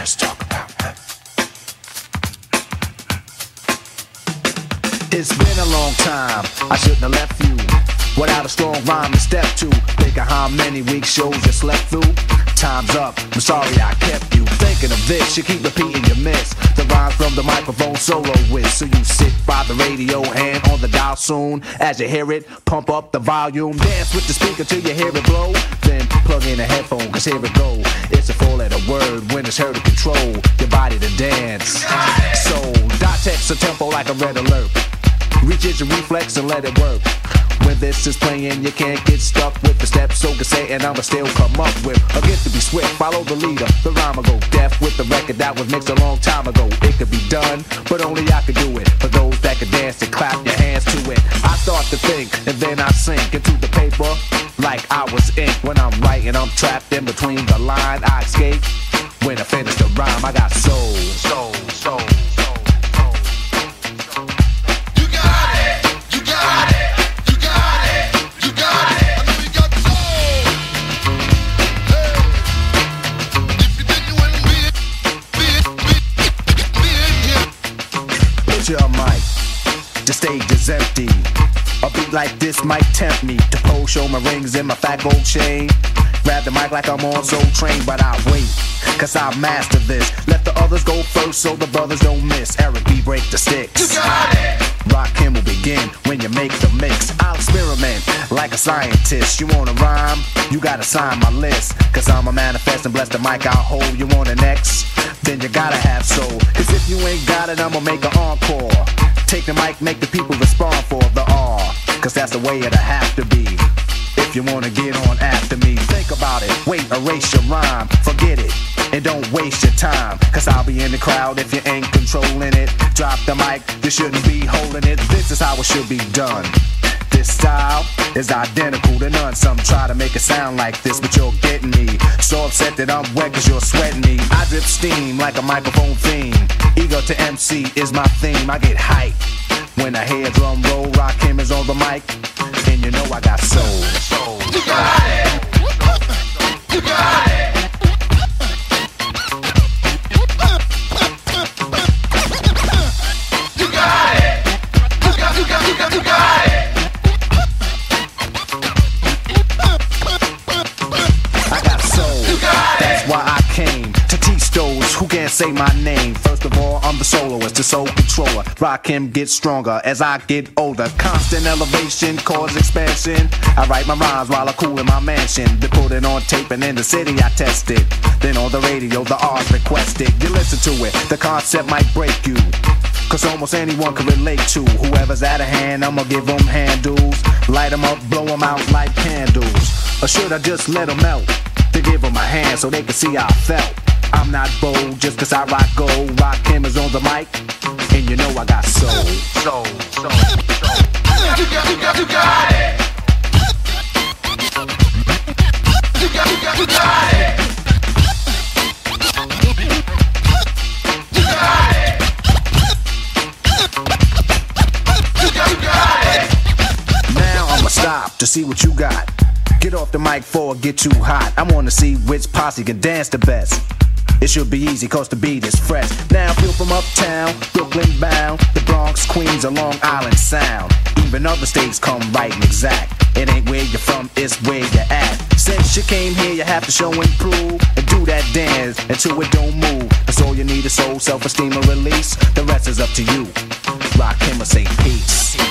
Let's talk about that. It's been a long time. I shouldn't have left you without a strong rhyme to step to. Think of how many weeks shows you slept through. Time's up. I'm sorry I kept you thinking of this. You keep repeating your miss. The rhyme from the microphone solo with. So you sit by the radio, hand on the dial soon. As you hear it, pump up the volume. Dance with the speaker till you hear it blow. Then plug in a headphone, cause here it go. It's a four letter word when it's heard to control your body to dance. So, dot text a tempo like a red alert. Reach your reflex and let it work. When this is playing, you can't get stuck with the steps. So can say, and I'ma still come up with a gift to be swift. Follow the leader, the rhyme go deaf with the record that was mixed a long time ago. It could be done, but only I could do it. For those that can dance and clap your hands to it. I start to think, and then I sink into the paper like I was ink. When I'm writing, I'm trapped in between the line. I escape. When I finish the rhyme, I got soul, soul, empty. A beat like this might tempt me to pose, show my rings and my fat gold chain. Grab the mic like I'm on Soul Train, but I wait, cause I master this. Let the others go first so the brothers don't miss. Eric B. break the sticks. You got it! Rakim will begin when you make the mix. I'll experiment like a scientist. You wanna rhyme? You gotta sign my list. Cause I'm a manifest and bless the mic I'll hold. You want an X? Then you gotta have soul. Cause if you ain't got it, I'ma make an encore. Take the mic, make the people respond for the R. Cause that's the way it'll have to be. If you wanna get on after me, think about it. Wait, erase your rhyme, forget it. And don't waste your time, cause I'll be in the crowd if you ain't controlling it. Drop the mic, you shouldn't be holding it. This is how it should be done. This style is identical to none. Some try to make it sound like this, but you're getting me. So upset that I'm wet cause you're sweating me. I drip steam like a microphone theme. Ego to MC is my theme. I get hype when I hear drum roll. Rakim is on the mic, and you know I got soul. soul. Those who can't say my name. First of all, I'm the soloist, the soul controller. Rakim, get stronger as I get older. Constant elevation, cause expansion. I write my rhymes while I cool in my mansion. They put it on tape and in the city I test it. Then on the radio, the art requested. You listen to it, the concept might break you. Cause almost anyone can relate to whoever's out of hand. I'ma give them handles, light them up, blow them out like candles. Or should I just let them melt? To give them a hand so they can see how I felt. I'm not bold just cause I rock gold. Rock cameras on the mic, and you know I got soul. Soul, soul, soul. You got, you got, you got it! You got, you got, you got it! You got it! You got, you got it! Now I'ma stop to see what you got. Get off the mic for get too hot. I wanna see which posse can dance the best. It should be easy cause the beat is fresh. Now feel from uptown, Brooklyn bound, the Bronx, Queens, or Long Island Sound. Even other states come right and exact. It ain't where you're from, it's where you're at. Since you came here, you have to show and prove and do that dance until it don't move. That's all you need is soul, self-esteem, and release. The rest is up to you. Rakim or say peace.